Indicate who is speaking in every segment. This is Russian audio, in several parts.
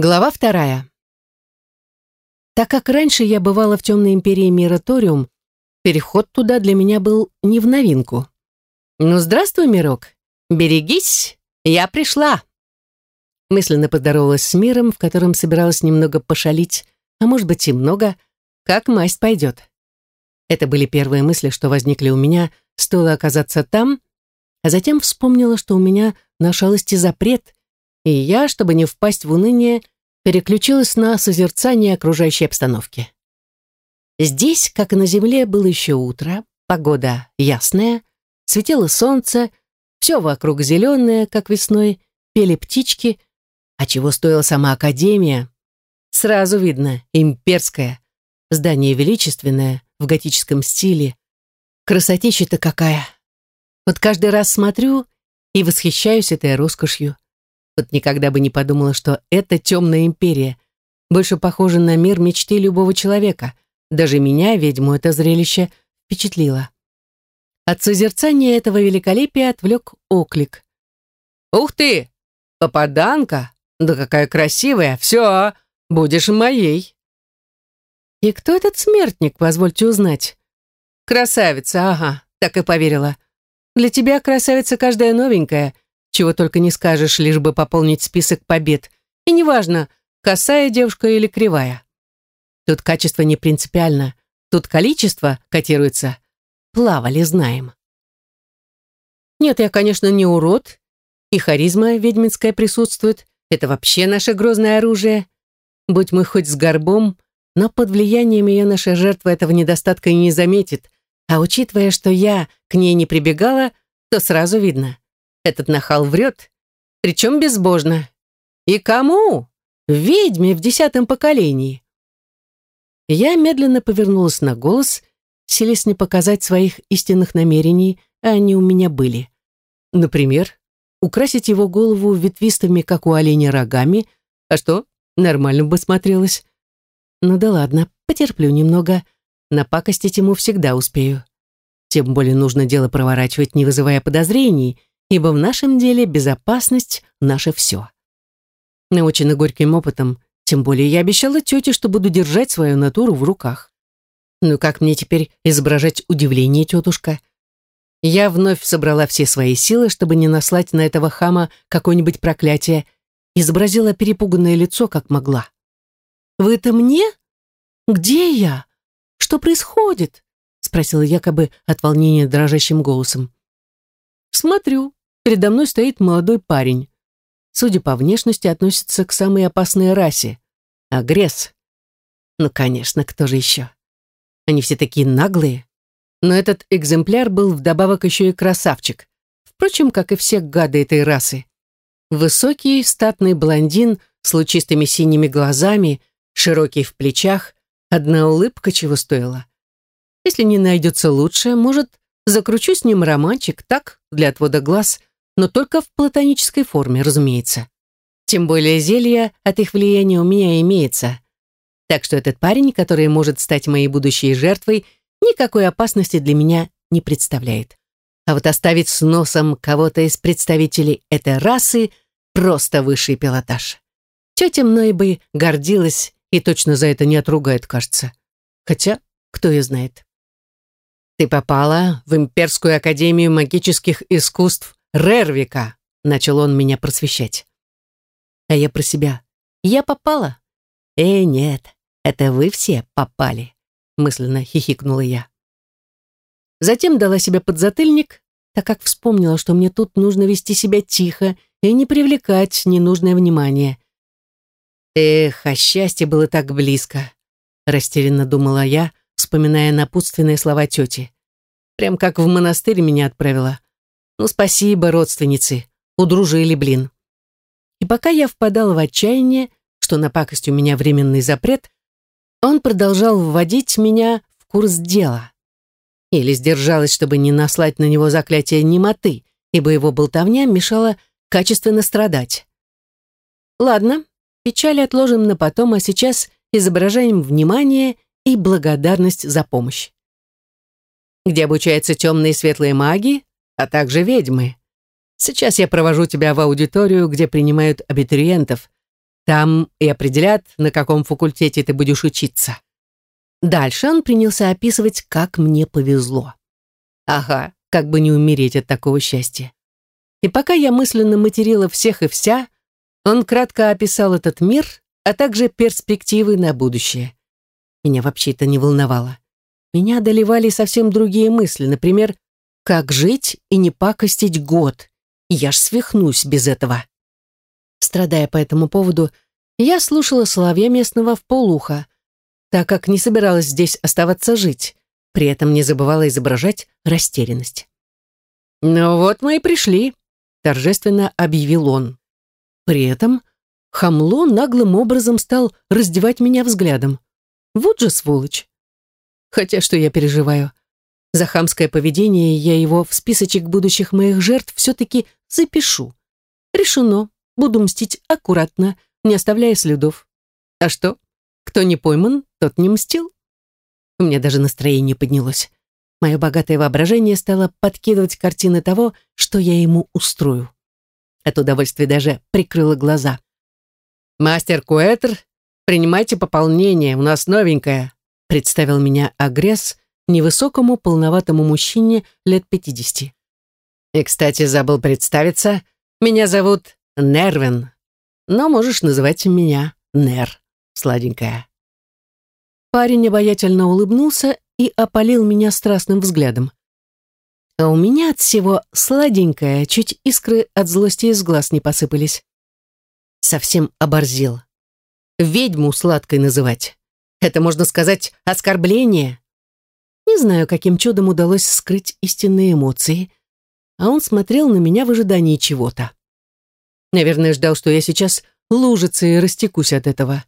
Speaker 1: Глава вторая. Так как раньше я бывала в темной империи Мираториум, переход туда для меня был не в новинку. «Ну, здравствуй, мирок. Берегись, я пришла!» Мысленно поздоровалась с миром, в котором собиралась немного пошалить, а может быть и много, как масть пойдет. Это были первые мысли, что возникли у меня, стоило оказаться там, а затем вспомнила, что у меня на шалости запрет — и я, чтобы не впасть в уныние, переключилась на созерцание окружающей обстановки. Здесь, как и на земле, было еще утро, погода ясная, светило солнце, все вокруг зеленое, как весной, пели птички, а чего стоила сама Академия? Сразу видно, имперская, здание величественное, в готическом стиле. Красотища-то какая! Вот каждый раз смотрю и восхищаюсь этой роскошью. Вот никогда бы не подумала, что это темная империя. Больше похожа на мир мечты любого человека. Даже меня, ведьму, это зрелище впечатлило. От созерцания этого великолепия отвлек оклик. «Ух ты! Попаданка! Да какая красивая! Все, будешь моей!» «И кто этот смертник, позвольте узнать?» «Красавица, ага, так и поверила. Для тебя красавица каждая новенькая — чего только не скажешь, лишь бы пополнить список побед. И неважно, косая девушка или кривая. Тут качество не принципиально, тут количество котируется. Плавали, знаем. Нет, я, конечно, не урод, и харизма ведьминская присутствует. Это вообще наше грозное оружие. Будь мы хоть с горбом, но под влиянием ее наша жертва этого недостатка и не заметит. А учитывая, что я к ней не прибегала, то сразу видно. Этот нахал врет, причем безбожно. И кому? Ведьме в десятом поколении. Я медленно повернулась на голос, селись не показать своих истинных намерений, а они у меня были. Например, украсить его голову ветвистыми, как у оленя, рогами. А что, нормально бы смотрелось. Ну да ладно, потерплю немного. Напакостить ему всегда успею. Тем более нужно дело проворачивать, не вызывая подозрений, ибо в нашем деле безопасность — наше все. Научена горьким опытом, тем более я обещала тете, что буду держать свою натуру в руках. Ну как мне теперь изображать удивление, тетушка? Я вновь собрала все свои силы, чтобы не наслать на этого хама какое-нибудь проклятие, изобразила перепуганное лицо, как могла. «Вы-то мне? Где я? Что происходит?» спросила якобы от волнения дрожащим голосом. «Смотрю», Передо мной стоит молодой парень. Судя по внешности, относится к самой опасной расе. Агресс. Ну, конечно, кто же еще? Они все такие наглые. Но этот экземпляр был вдобавок еще и красавчик. Впрочем, как и все гады этой расы. Высокий, статный блондин с лучистыми синими глазами, широкий в плечах, одна улыбка чего стоила. Если не найдется лучше, может, закручу с ним романчик, так, для отвода глаз, но только в платонической форме, разумеется. Тем более зелья от их влияния у меня имеется. Так что этот парень, который может стать моей будущей жертвой, никакой опасности для меня не представляет. А вот оставить с носом кого-то из представителей этой расы просто высший пилотаж. Тетя мной бы гордилась и точно за это не отругает, кажется. Хотя, кто ее знает. Ты попала в Имперскую Академию магических искусств Рервика!» — начал он меня просвещать. А я про себя. «Я попала?» «Э, нет, это вы все попали», — мысленно хихикнула я. Затем дала себе подзатыльник, так как вспомнила, что мне тут нужно вести себя тихо и не привлекать ненужное внимание. «Эх, а счастье было так близко», — растерянно думала я, вспоминая напутственные слова тети. Прям как в монастырь меня отправила. Ну, спасибо, родственницы. Удружили, блин. И пока я впадала в отчаяние, что на пакость у меня временный запрет, он продолжал вводить меня в курс дела. Или сдержалась, чтобы не наслать на него заклятие немоты, ибо его болтовня мешала качественно страдать. Ладно, печали отложим на потом, а сейчас изображаем внимание и благодарность за помощь. Где обучаются темные и светлые маги, а также ведьмы. Сейчас я провожу тебя в аудиторию, где принимают абитуриентов. Там и определят, на каком факультете ты будешь учиться. Дальше он принялся описывать, как мне повезло. Ага, как бы не умереть от такого счастья. И пока я мысленно материла всех и вся, он кратко описал этот мир, а также перспективы на будущее. Меня вообще это не волновало. Меня одолевали совсем другие мысли, например, как жить и не пакостить год. Я ж свихнусь без этого. Страдая по этому поводу, я слушала соловья местного в полуха, так как не собиралась здесь оставаться жить, при этом не забывала изображать растерянность. «Ну вот мы и пришли», — торжественно объявил он. При этом хамло наглым образом стал раздевать меня взглядом. Вот же сволочь. Хотя что я переживаю? За хамское поведение я его в списочек будущих моих жертв все-таки запишу. Решено. Буду мстить аккуратно, не оставляя следов. А что? Кто не пойман, тот не мстил. У меня даже настроение поднялось. Мое богатое воображение стало подкидывать картины того, что я ему устрою. От удовольствия даже прикрыла глаза. «Мастер Куэтр, принимайте пополнение, у нас новенькое», представил меня Агресс невысокому полноватому мужчине лет пятидесяти. «И, кстати, забыл представиться, меня зовут Нервин, но можешь называть меня Нер, сладенькая». Парень обаятельно улыбнулся и опалил меня страстным взглядом. А у меня от всего сладенькое, чуть искры от злости из глаз не посыпались. Совсем оборзел. Ведьму сладкой называть. Это, можно сказать, оскорбление. Не знаю, каким чудом удалось скрыть истинные эмоции, а он смотрел на меня в ожидании чего-то. Наверное, ждал, что я сейчас лужица и растекусь от этого.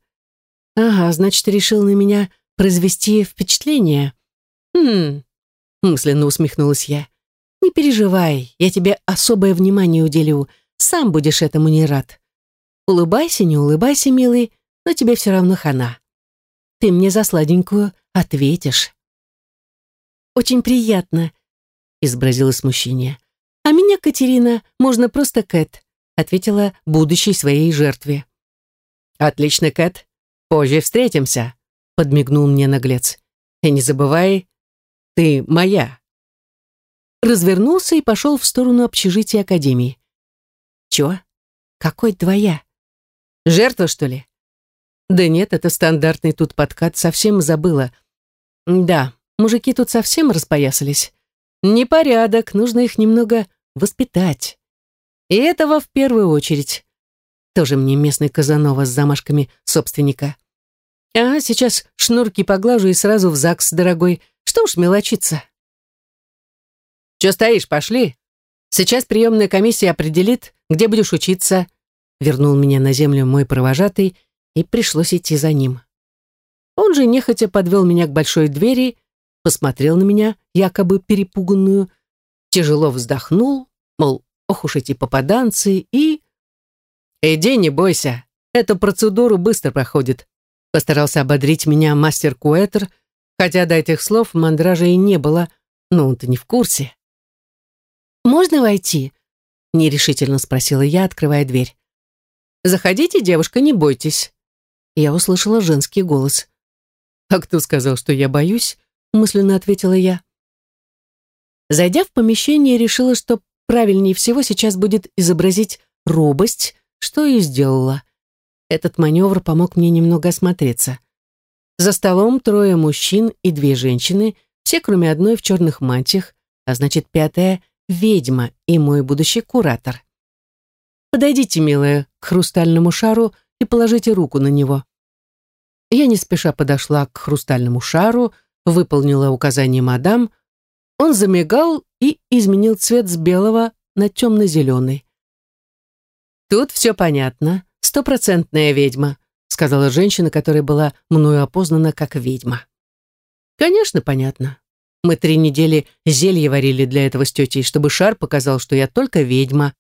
Speaker 1: Ага, значит, решил на меня произвести впечатление. Хм, мысленно усмехнулась я. Не переживай, я тебе особое внимание уделю. Сам будешь этому не рад. Улыбайся, не улыбайся, милый, но тебе все равно хана. Ты мне за сладенькую ответишь. Очень приятно, изобразила смущение. А меня, Катерина, можно просто Кэт ответила будущей своей жертве. «Отлично, Кэт. Позже встретимся», — подмигнул мне наглец. «И не забывай, ты моя». Развернулся и пошел в сторону общежития Академии. «Чё? Какой твоя? Жертва, что ли?» «Да нет, это стандартный тут подкат, совсем забыла. Да, мужики тут совсем распоясались. Непорядок, нужно их немного воспитать». И этого в первую очередь. Тоже мне местный Казанова с замашками собственника. А сейчас шнурки поглажу и сразу в ЗАГС, дорогой. Что уж мелочиться. Че стоишь, пошли. Сейчас приемная комиссия определит, где будешь учиться. Вернул меня на землю мой провожатый, и пришлось идти за ним. Он же нехотя подвел меня к большой двери, посмотрел на меня, якобы перепуганную, тяжело вздохнул, мол, ох уж эти попаданцы, и... «Иди, не бойся, эту процедуру быстро проходит», постарался ободрить меня мастер Куэтер, хотя до этих слов мандража и не было, но он-то не в курсе. «Можно войти?» — нерешительно спросила я, открывая дверь. «Заходите, девушка, не бойтесь». Я услышала женский голос. «А кто сказал, что я боюсь?» — мысленно ответила я. Зайдя в помещение, решила, что правильнее всего сейчас будет изобразить робость, что и сделала. Этот маневр помог мне немного осмотреться. За столом трое мужчин и две женщины, все кроме одной в черных мантиях, а значит пятая — ведьма и мой будущий куратор. Подойдите, милая, к хрустальному шару и положите руку на него. Я не спеша подошла к хрустальному шару, выполнила указание мадам, он замигал и изменил цвет с белого на темно-зеленый. «Тут все понятно. Стопроцентная ведьма», сказала женщина, которая была мною опознана как ведьма. «Конечно, понятно. Мы три недели зелье варили для этого с тетей, чтобы шар показал, что я только ведьма.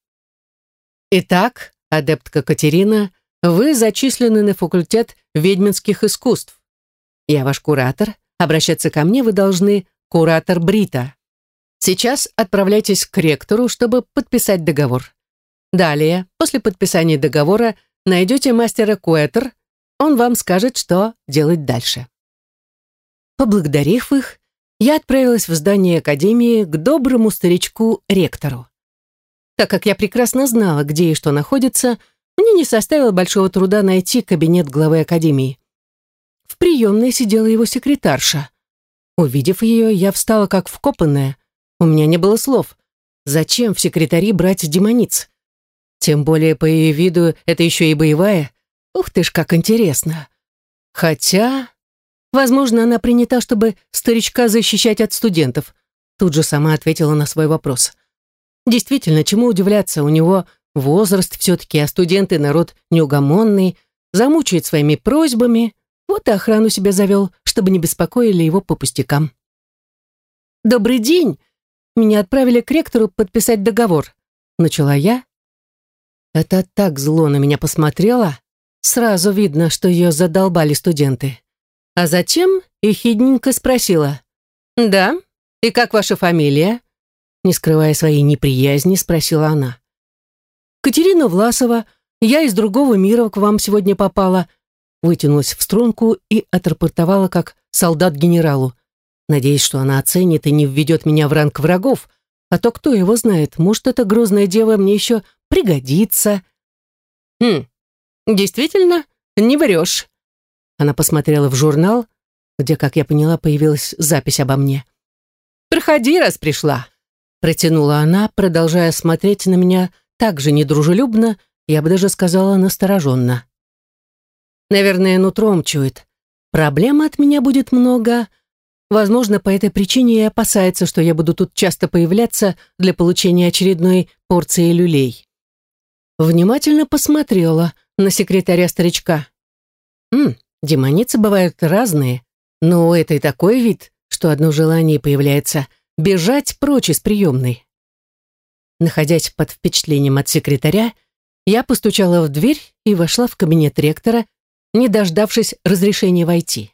Speaker 1: Итак, адептка Катерина, вы зачислены на факультет ведьминских искусств. Я ваш куратор. Обращаться ко мне вы должны куратор Брита. Сейчас отправляйтесь к ректору, чтобы подписать договор. Далее, после подписания договора, найдете мастера Куэтер, он вам скажет, что делать дальше. Поблагодарив их, я отправилась в здание Академии к доброму старичку-ректору. Так как я прекрасно знала, где и что находится, мне не составило большого труда найти кабинет главы Академии. Приемной сидела его секретарша. Увидев ее, я встала как вкопанная. У меня не было слов. Зачем в секретари брать демониц? Тем более по ее виду это еще и боевая. Ух ты ж, как интересно. Хотя, возможно, она принята, чтобы старичка защищать от студентов. Тут же сама ответила на свой вопрос. Действительно, чему удивляться, у него возраст все-таки, а студенты народ неугомонный, замучает своими просьбами, вот и охрану себе завел, чтобы не беспокоили его по пустякам. «Добрый день! Меня отправили к ректору подписать договор», — начала я. Это так зло на меня посмотрела, сразу видно, что ее задолбали студенты. А затем ехидненько спросила. «Да? И как ваша фамилия?» Не скрывая своей неприязни, спросила она. «Катерина Власова, я из другого мира к вам сегодня попала», вытянулась в струнку и отрапортовала как солдат генералу, надеясь, что она оценит и не введет меня в ранг врагов, а то кто его знает, может, эта грозная дева мне еще пригодится. «Хм, действительно, не врешь». Она посмотрела в журнал, где, как я поняла, появилась запись обо мне. «Проходи, раз пришла», — протянула она, продолжая смотреть на меня так же недружелюбно, я бы даже сказала настороженно. Наверное, нутром чует. Проблем от меня будет много. Возможно, по этой причине и опасается, что я буду тут часто появляться для получения очередной порции люлей. Внимательно посмотрела на секретаря старичка. Ммм, демоницы бывают разные, но у этой такой вид, что одно желание появляется — бежать прочь из приемной. Находясь под впечатлением от секретаря, я постучала в дверь и вошла в кабинет ректора, не дождавшись разрешения войти.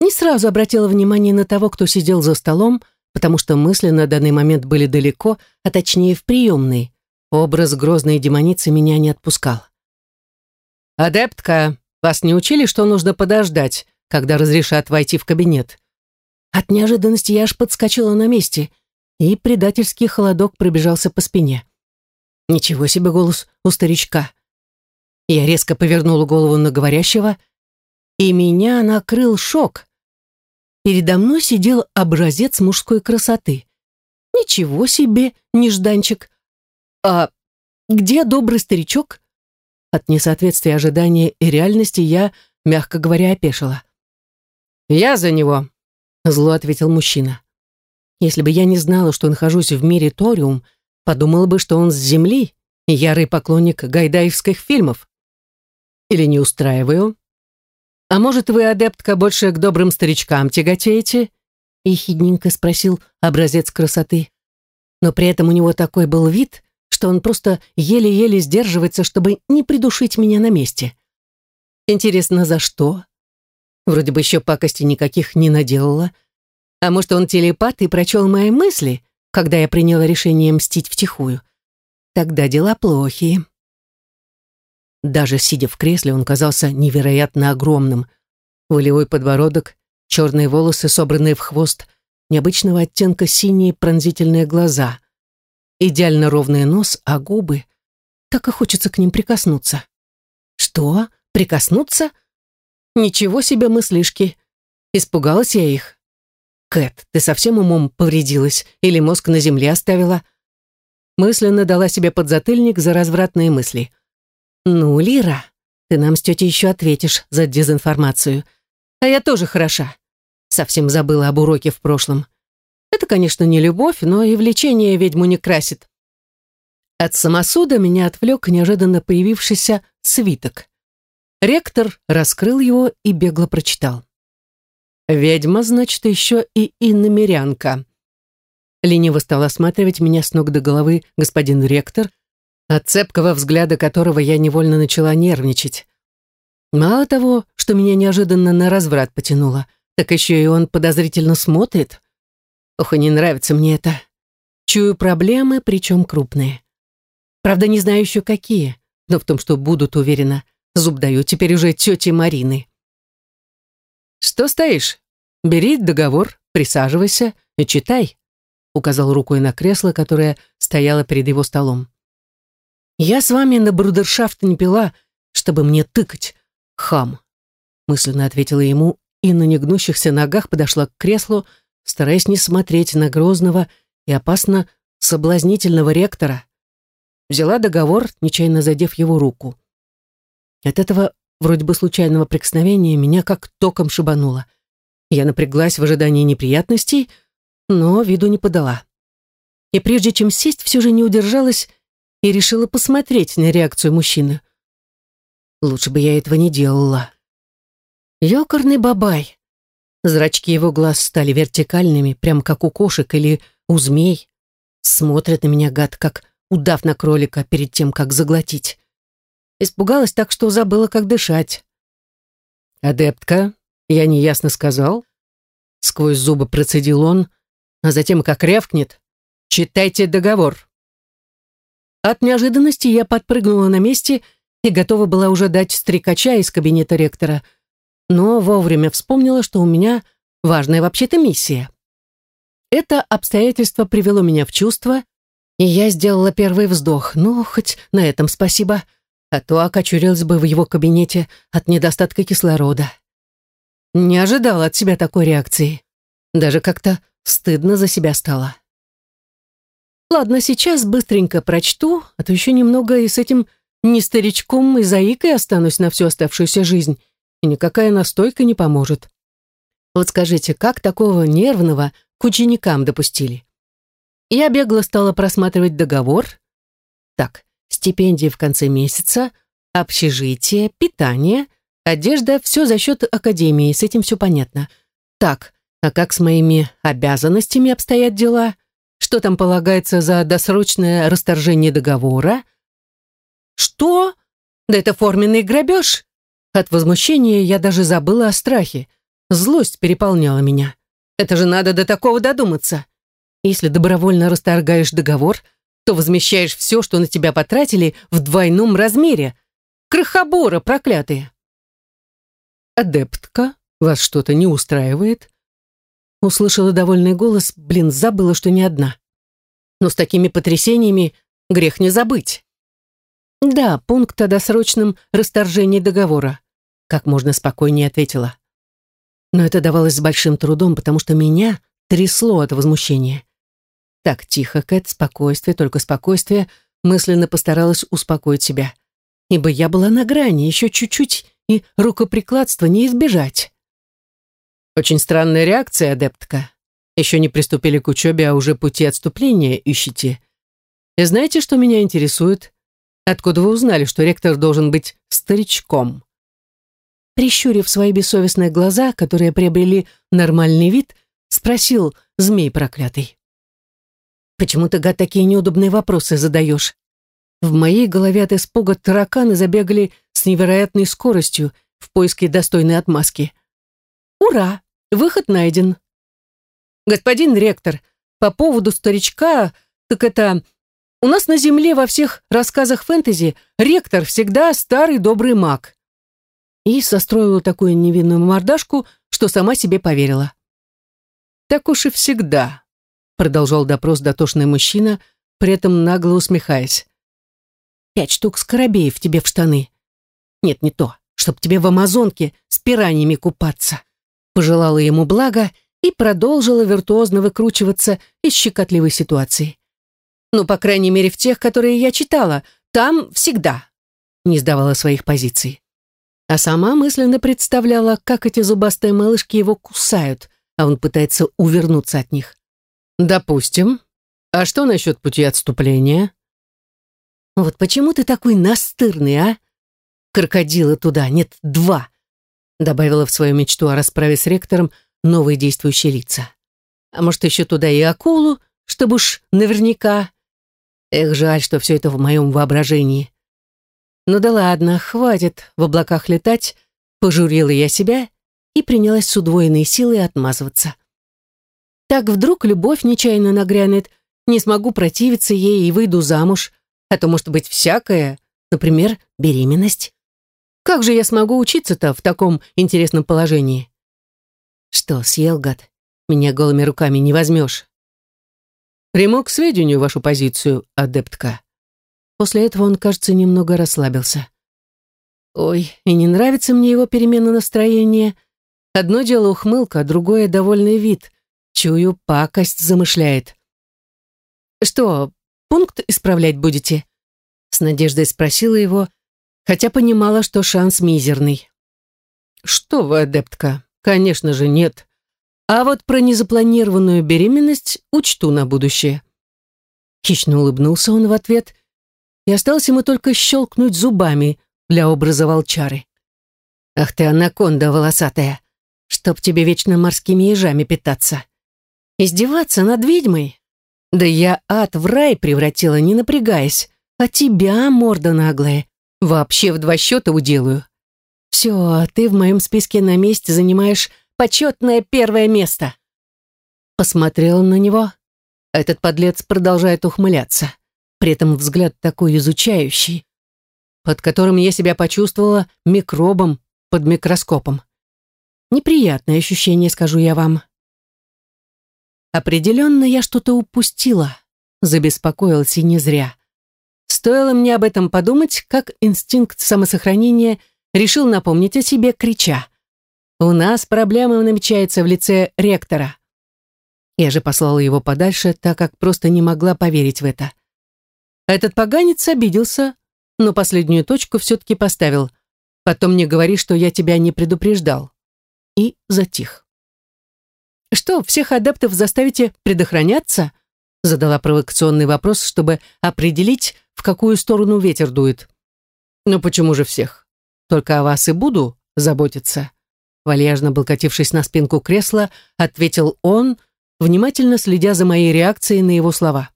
Speaker 1: Не сразу обратила внимание на того, кто сидел за столом, потому что мысли на данный момент были далеко, а точнее в приемной. Образ грозной демоницы меня не отпускал. «Адептка, вас не учили, что нужно подождать, когда разрешат войти в кабинет?» От неожиданности я аж подскочила на месте, и предательский холодок пробежался по спине. Ничего себе голос у старичка. Я резко повернула голову на говорящего, и меня накрыл шок. Передо мной сидел образец мужской красоты. Ничего себе, нежданчик. А где добрый старичок? От несоответствия ожидания и реальности я, мягко говоря, опешила. «Я за него», — зло ответил мужчина. «Если бы я не знала, что нахожусь в мире Ториум, подумала бы, что он с Земли, ярый поклонник гайдаевских фильмов. Или не устраиваю? А может, вы, адептка, больше к добрым старичкам тяготеете? Ехидненько спросил образец красоты. Но при этом у него такой был вид, что он просто еле-еле сдерживается, чтобы не придушить меня на месте. Интересно, за что? Вроде бы еще пакости никаких не наделала. А может, он телепат и прочел мои мысли, когда я приняла решение мстить втихую? Тогда дела плохие. Даже сидя в кресле, он казался невероятно огромным. Волевой подбородок, черные волосы, собранные в хвост, необычного оттенка синие пронзительные глаза. Идеально ровный нос, а губы... Так и хочется к ним прикоснуться. Что? Прикоснуться? Ничего себе мыслишки. Испугалась я их. Кэт, ты совсем умом повредилась или мозг на земле оставила? Мысленно дала себе подзатыльник за развратные мысли — «Ну, Лира, ты нам с тетей еще ответишь за дезинформацию. А я тоже хороша. Совсем забыла об уроке в прошлом. Это, конечно, не любовь, но и влечение ведьму не красит. От самосуда меня отвлек неожиданно появившийся свиток. Ректор раскрыл его и бегло прочитал. «Ведьма, значит, еще и иномерянка». Лениво стал осматривать меня с ног до головы господин ректор, от цепкого взгляда которого я невольно начала нервничать. Мало того, что меня неожиданно на разврат потянуло, так еще и он подозрительно смотрит. Ох, и не нравится мне это. Чую проблемы, причем крупные. Правда, не знаю еще какие. но в том, что будут, уверена, зуб даю, теперь уже тети Марины. «Что стоишь? Бери договор, присаживайся и читай», указал рукой на кресло, которое стояло перед его столом. «Я с вами на брудершафт не пила, чтобы мне тыкать, хам», мысленно ответила ему и на негнущихся ногах подошла к креслу, стараясь не смотреть на грозного и опасно соблазнительного ректора. Взяла договор, нечаянно задев его руку. От этого вроде бы случайного прикосновения меня как током шибануло. Я напряглась в ожидании неприятностей, но виду не подала. И прежде чем сесть, все же не удержалась и решила посмотреть на реакцию мужчины. Лучше бы я этого не делала. Ёкарный бабай. Зрачки его глаз стали вертикальными, прям как у кошек или у змей. Смотрит на меня гад, как удав на кролика перед тем, как заглотить. Испугалась так, что забыла, как дышать. «Адептка, я неясно сказал?» Сквозь зубы процедил он, а затем, как рявкнет, «Читайте договор». От неожиданности я подпрыгнула на месте и готова была уже дать стрекача из кабинета ректора, но вовремя вспомнила, что у меня важная вообще-то миссия. Это обстоятельство привело меня в чувство, и я сделала первый вздох. Ну, хоть на этом спасибо, а то окочурилась бы в его кабинете от недостатка кислорода. Не ожидала от себя такой реакции. Даже как-то стыдно за себя стало. Ладно, сейчас быстренько прочту, а то еще немного и с этим не старичком и заикой останусь на всю оставшуюся жизнь, и никакая настойка не поможет. Вот скажите, как такого нервного к ученикам допустили. Я бегло стала просматривать договор. Так, стипендии в конце месяца, общежитие, питание, одежда, все за счет академии, с этим все понятно. Так, а как с моими обязанностями обстоят дела? Что там полагается за досрочное расторжение договора? Что? Да это форменный грабеж. От возмущения я даже забыла о страхе. Злость переполняла меня. Это же надо до такого додуматься. Если добровольно расторгаешь договор, то возмещаешь все, что на тебя потратили, в двойном размере. Крохобора проклятые. «Адептка, вас что-то не устраивает?» Услышала довольный голос, блин, забыла, что не одна. Но с такими потрясениями грех не забыть. «Да, пункт о досрочном расторжении договора», как можно спокойнее ответила. Но это давалось с большим трудом, потому что меня трясло от возмущения. Так, тихо, Кэт, спокойствие, только спокойствие, мысленно постаралась успокоить себя. Ибо я была на грани, еще чуть-чуть, и рукоприкладства не избежать. Очень странная реакция, адептка. Еще не приступили к учебе, а уже пути отступления ищете. И знаете, что меня интересует? Откуда вы узнали, что ректор должен быть старичком? прищурив свои бессовестные глаза, которые приобрели нормальный вид, спросил змей проклятый. «Почему ты, гад, такие неудобные вопросы задаешь?» В моей голове от испуга тараканы забегали с невероятной скоростью в поиске достойной отмазки. «Ура! Выход найден!» «Господин ректор, по поводу старичка, так это... У нас на Земле во всех рассказах фэнтези ректор всегда старый добрый маг и состроила такую невинную мордашку, что сама себе поверила. «Так уж и всегда», — продолжал допрос дотошный мужчина, при этом нагло усмехаясь. «Пять штук скоробеев тебе в штаны. Нет, не то, чтоб тебе в Амазонке с пираньями купаться». Пожелала ему блага и продолжила виртуозно выкручиваться из щекотливой ситуации. «Ну, по крайней мере, в тех, которые я читала, там всегда», не сдавала своих позиций а сама мысленно представляла, как эти зубастые малышки его кусают, а он пытается увернуться от них. «Допустим. А что насчет пути отступления?» «Вот почему ты такой настырный, а? Крокодила туда, нет, два!» Добавила в свою мечту о расправе с ректором новые действующие лица. «А может, еще туда и акулу, чтобы уж наверняка...» Эх, жаль, что все это в моем воображении. Ну да ладно, хватит в облаках летать, пожурила я себя и принялась с удвоенной силой отмазываться. Так вдруг любовь нечаянно нагрянет, не смогу противиться ей и выйду замуж, а то может быть всякое, Например, беременность. Как же я смогу учиться-то в таком интересном положении? Что, съел, гад? Меня голыми руками не возьмешь. Приму к сведению вашу позицию, адептка. После этого он, кажется, немного расслабился. Ой, и не нравится мне его перемена настроения. Одно дело ухмылка, другое — довольный вид. Чую, пакость замышляет. «Что, пункт исправлять будете?» С надеждой спросила его, хотя понимала, что шанс мизерный. «Что вы, адептка? Конечно же, нет. А вот про незапланированную беременность учту на будущее». Хищно улыбнулся он в ответ, и осталось ему только щелкнуть зубами для образа волчары. «Ах ты, анаконда волосатая! Чтоб тебе вечно морскими ежами питаться! Издеваться над ведьмой? Да я ад в рай превратила, не напрягаясь, а тебя, морда наглая, вообще в два счета уделаю. Все, ты в моем списке на месте занимаешь почетное первое место. Посмотрел на него. Этот подлец продолжает ухмыляться. При этом взгляд такой изучающий, под которым я себя почувствовала микробом под микроскопом. Неприятное ощущение, скажу я вам. Определенно я что-то упустила, забеспокоилась и не зря. Стоило мне об этом подумать, как инстинкт самосохранения решил напомнить о себе, крича. «У нас проблема намечается в лице ректора». Я же послала его подальше, так как просто не могла поверить в это. Этот поганец обиделся, но последнюю точку все-таки поставил. «Потом не говори, что я тебя не предупреждал». И затих. «Что, всех адептов заставите предохраняться?» Задала провокационный вопрос, чтобы определить, в какую сторону ветер дует. «Ну почему же всех? Только о вас и буду заботиться». Вальяжно облокотившись на спинку кресла, ответил он, внимательно следя за моей реакцией на его слова.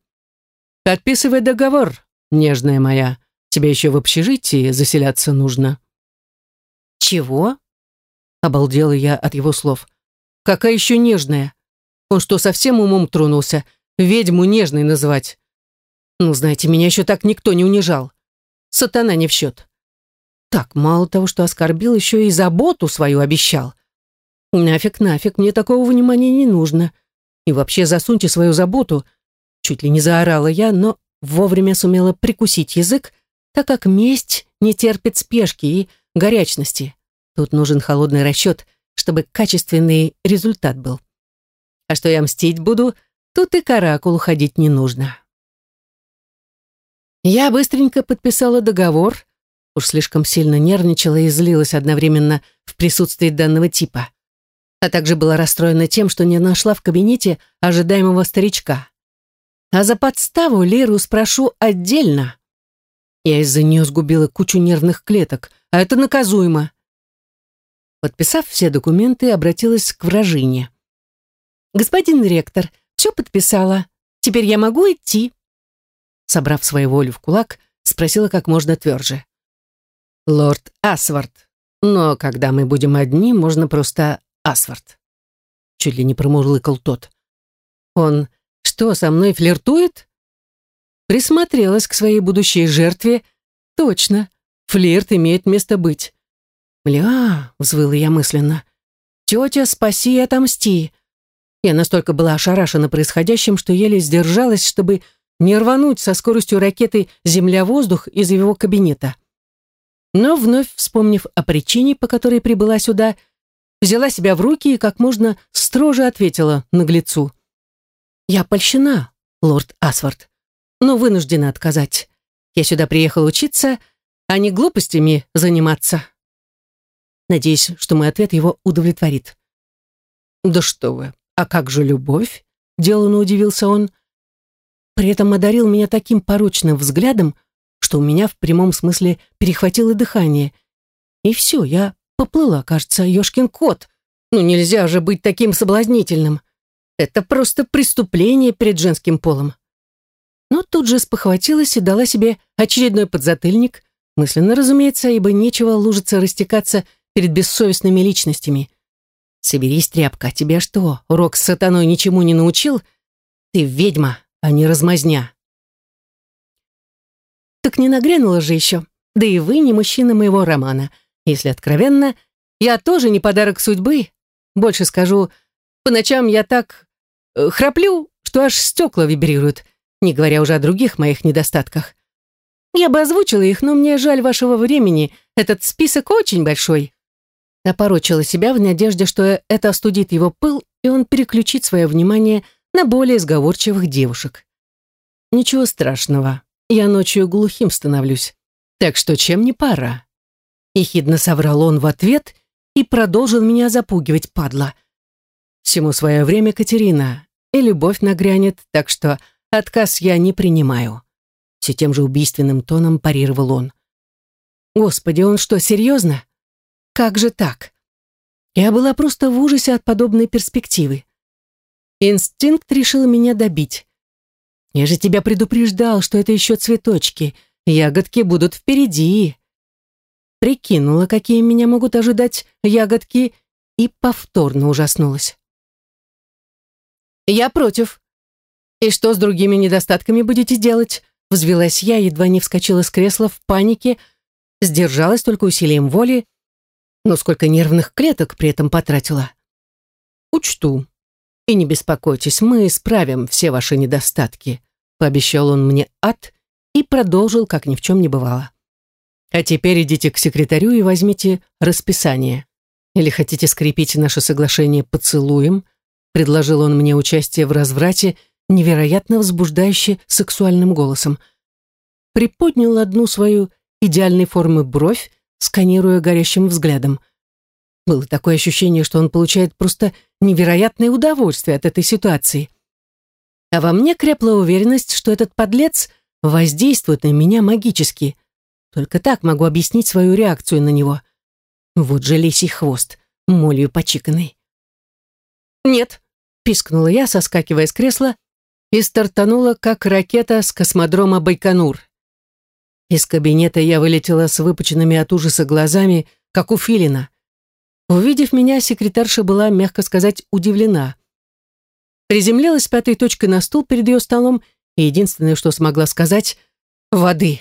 Speaker 1: «Подписывай договор, нежная моя. Тебе еще в общежитии заселяться нужно». «Чего?» Обалдела я от его слов. Какая еще нежная? Он что, совсем умом тронулся? Ведьму нежной называть? Ну, знаете, меня еще так никто не унижал. Сатана не в счет. Так, мало того, что оскорбил, еще и заботу свою обещал. Нафиг, нафиг, мне такого внимания не нужно. И вообще засуньте свою заботу. Чуть ли не заорала я, но вовремя сумела прикусить язык, так как месть не терпит спешки и горячности. Тут нужен холодный расчет, чтобы качественный результат был. А что я мстить буду, тут и к оракулу ходить не нужно. Я быстренько подписала договор, уж слишком сильно нервничала и злилась одновременно в присутствии данного типа, а также была расстроена тем, что не нашла в кабинете ожидаемого старичка. А за подставу Леру спрошу отдельно. Я из-за нее сгубила кучу нервных клеток, а это наказуемо. Подписав все документы, обратилась к вражине. «Господин ректор, все подписала. Теперь я могу идти?» Собрав свою волю в кулак, спросила как можно тверже. «Лорд Асвард. Но когда мы будем одни, можно просто Асвард». Чуть ли не промурлыкал тот. «Он что, со мной флиртует?» Присмотрелась к своей будущей жертве. «Точно, флирт имеет место быть. «Бля!» — взвыла я мысленно. «Тетя, спаси и отомсти!» Я настолько была ошарашена происходящим, что еле сдержалась, чтобы не рвануть со скоростью ракеты «Земля-воздух» из его кабинета. Но вновь, вспомнив о причине, по которой прибыла сюда, взяла себя в руки и как можно строже ответила наглецу. «Я польщена, лорд Асфорд, но вынуждена отказать. Я сюда приехала учиться, а не глупостями заниматься» надеясь, что мой ответ его удовлетворит. «Да что вы, а как же любовь?» — деланно удивился он. При этом одарил меня таким порочным взглядом, что у меня в прямом смысле перехватило дыхание. И все, я поплыла, кажется, ёшкин кот. Ну нельзя же быть таким соблазнительным. Это просто преступление перед женским полом. Но тут же спохватилась и дала себе очередной подзатыльник, мысленно, разумеется, ибо нечего лужиться растекаться перед бессовестными личностями. Соберись, тряпка, тебя что, урок с сатаной ничему не научил? Ты ведьма, а не размазня. Так не нагрянула же еще. Да и вы не мужчина моего романа. Если откровенно, я тоже не подарок судьбы. Больше скажу, по ночам я так э, храплю, что аж стекла вибрируют, не говоря уже о других моих недостатках. Я бы озвучила их, но мне жаль вашего времени. Этот список очень большой. Опорочила себя в надежде, что это остудит его пыл, и он переключит свое внимание на более сговорчивых девушек. Ничего страшного, я ночью глухим становлюсь. Так что чем не пара? Ехидно соврал он в ответ и продолжил меня запугивать, падла. Всему свое время, Катерина, и любовь нагрянет, так что отказ я не принимаю. Все тем же убийственным тоном парировал он. Господи, он что, серьезно? Как же так? Я была просто в ужасе от подобной перспективы. Инстинкт решил меня добить. Я же тебя предупреждал, что это еще цветочки. Ягодки будут впереди. Прикинула, какие меня могут ожидать ягодки, и повторно ужаснулась. «Я против. И что с другими недостатками будете делать?» Взвелась я, едва не вскочила с кресла в панике, сдержалась только усилием воли, но сколько нервных клеток при этом потратила. «Учту. И не беспокойтесь, мы исправим все ваши недостатки», пообещал он мне ад и продолжил, как ни в чем не бывало. «А теперь идите к секретарю и возьмите расписание. Или хотите скрепить наше соглашение поцелуем?» предложил он мне участие в разврате невероятно возбуждающе сексуальным голосом. Приподнял одну свою идеальной формы бровь, сканируя горящим взглядом. Было такое ощущение, что он получает просто невероятное удовольствие от этой ситуации. А во мне крепла уверенность, что этот подлец воздействует на меня магически. Только так могу объяснить свою реакцию на него. Вот же лисий хвост, молью почиканный. «Нет», — пискнула я, соскакивая с кресла и стартанула, как ракета с космодрома Байконур. Из кабинета я вылетела с выпученными от ужаса глазами, как у филина. Увидев меня, секретарша была, мягко сказать, удивлена. Приземлилась пятой точкой на стул перед ее столом, и единственное, что смогла сказать — «воды».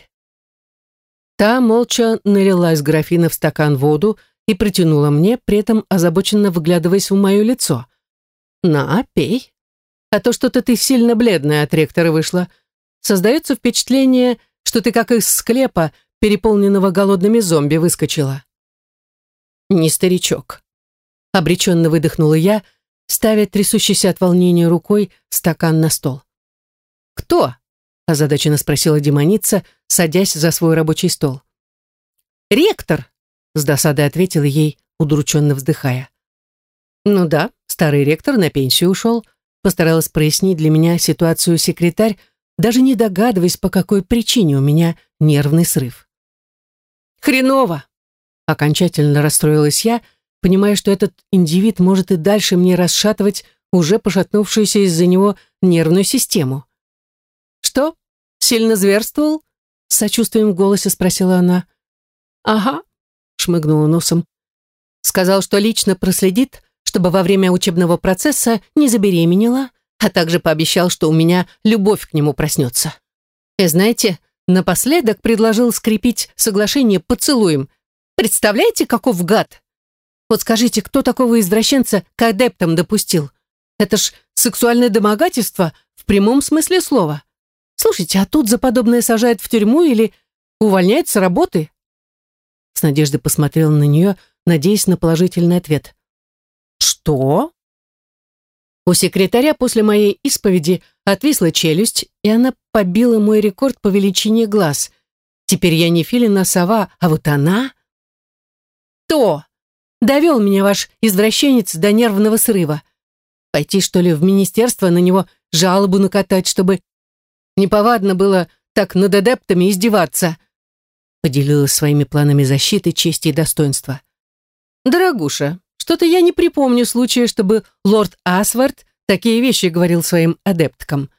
Speaker 1: Та молча налила из графина в стакан воду и протянула мне, при этом озабоченно выглядываясь в мое лицо. «На, пей» а то что-то ты сильно бледная от ректора вышла. Создается впечатление, что ты как из склепа, переполненного голодными зомби, выскочила. Не старичок. Обреченно выдохнула я, ставя трясущийся от волнения рукой стакан на стол. «Кто?» – озадаченно спросила демоница, садясь за свой рабочий стол. «Ректор!» – с досадой ответила ей, удрученно вздыхая. «Ну да, старый ректор на пенсию ушел», Постаралась прояснить для меня ситуацию секретарь, даже не догадываясь, по какой причине у меня нервный срыв. «Хреново!» Окончательно расстроилась я, понимая, что этот индивид может и дальше мне расшатывать уже пошатнувшуюся из-за него нервную систему. «Что? Сильно зверствовал?» С сочувствием в голосе спросила она. «Ага», — шмыгнула носом. «Сказал, что лично проследит, чтобы во время учебного процесса не забеременела, а также пообещал, что у меня любовь к нему проснется. И знаете, напоследок предложил скрепить соглашение поцелуем. Представляете, каков гад? Вот скажите, кто такого извращенца к адептам допустил? Это ж сексуальное домогательство в прямом смысле слова. Слушайте, а тут за подобное сажают в тюрьму или увольняют с работы? С надеждой посмотрел на нее, надеясь на положительный ответ. «Что?» У секретаря после моей исповеди отвисла челюсть, и она побила мой рекорд по величине глаз. Теперь я не филина сова, а вот она... «То! Довел меня ваш извращенец до нервного срыва. Пойти, что ли, в министерство на него жалобу накатать, чтобы неповадно было так над адептами издеваться?» Поделилась своими планами защиты, чести и достоинства. «Дорогуша, что-то я не припомню случая, чтобы лорд Асвард такие вещи говорил своим адепткам.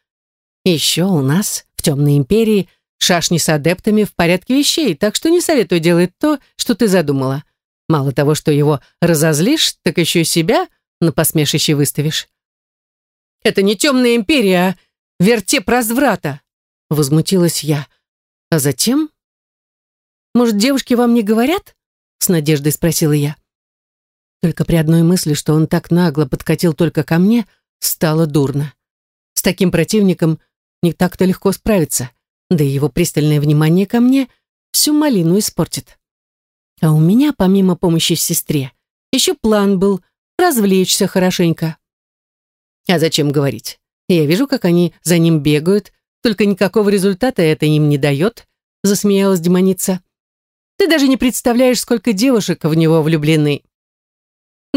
Speaker 1: Еще у нас, в Темной Империи, шашни с адептами в порядке вещей, так что не советую делать то, что ты задумала. Мало того, что его разозлишь, так еще и себя на посмешище выставишь. «Это не Темная Империя, а вертеп разврата!» Возмутилась я. А затем Может, девушки вам не говорят?» С надеждой спросила я. Только при одной мысли, что он так нагло подкатил только ко мне, стало дурно. С таким противником не так-то легко справиться, да и его пристальное внимание ко мне всю малину испортит. А у меня, помимо помощи сестре, еще план был развлечься хорошенько. А зачем говорить? Я вижу, как они за ним бегают, только никакого результата это им не дает, засмеялась демоница. Ты даже не представляешь, сколько девушек в него влюблены.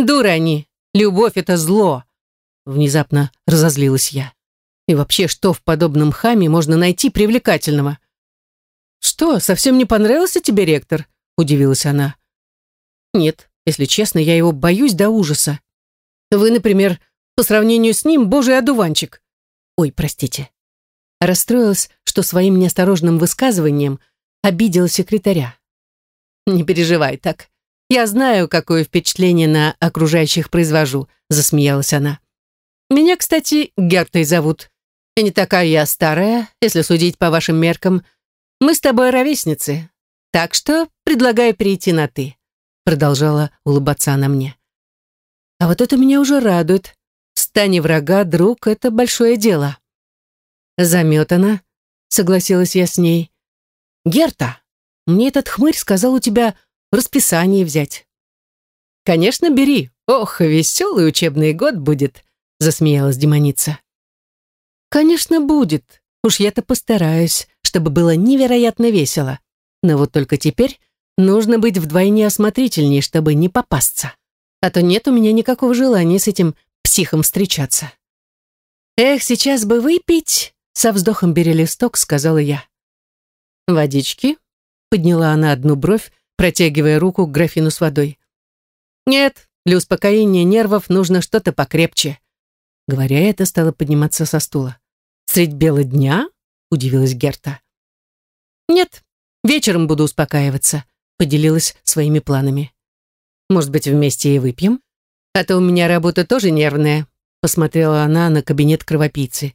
Speaker 1: Дуры они, любовь — это зло. Внезапно разозлилась я. И вообще, что в подобном хаме можно найти привлекательного? «Что, совсем не понравился тебе ректор?» — удивилась она. «Нет, если честно, я его боюсь до ужаса. Вы, например, по сравнению с ним, божий одуванчик. Ой, простите». Расстроилась, что своим неосторожным высказыванием обидела секретаря. «Не переживай так. Я знаю, какое впечатление на окружающих произвожу», засмеялась она. «Меня, кстати, Гертой зовут. И не такая я старая, если судить по вашим меркам. Мы с тобой ровесницы. Так что предлагаю перейти на «ты», продолжала улыбаться она мне. А вот это меня уже радует. Стань врага, друг, это большое дело. Заметана, согласилась я с ней. Герта, мне этот хмырь сказал у тебя расписание взять. Конечно, бери. Ох, веселый учебный год будет, засмеялась демоница. Конечно, будет. Уж я-то постараюсь, чтобы было невероятно весело. Но вот только теперь нужно быть вдвойне осмотрительней, чтобы не попасться. А то нет у меня никакого желания с этим психом встречаться. Эх, сейчас бы выпить, со вздохом беря листок, сказала я. Водички? Подняла она одну бровь, протягивая руку к графину с водой. Нет, для успокоения нервов нужно что-то покрепче. Говоря это, стала подниматься со стула. «Средь бела дня?» — удивилась Герта. «Нет, вечером буду успокаиваться», — поделилась своими планами. «Может быть, вместе и выпьем? А то у меня работа тоже нервная», — посмотрела она на кабинет кровопийцы.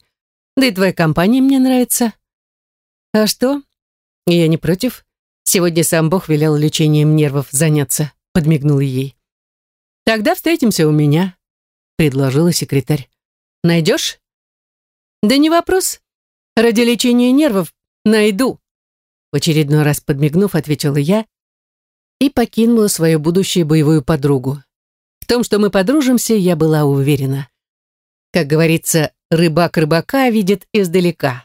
Speaker 1: «Да и твоя компания мне нравится». «А что?» «Я не против. Сегодня сам Бог велел лечением нервов заняться», — подмигнул ей. «Тогда встретимся у меня», — предложила секретарь. Найдешь? Да не вопрос. Ради лечения нервов найду. В очередной раз подмигнув, ответила я и покинула свою будущую боевую подругу. В том, что мы подружимся, я была уверена. Как говорится, рыбак рыбака видит издалека.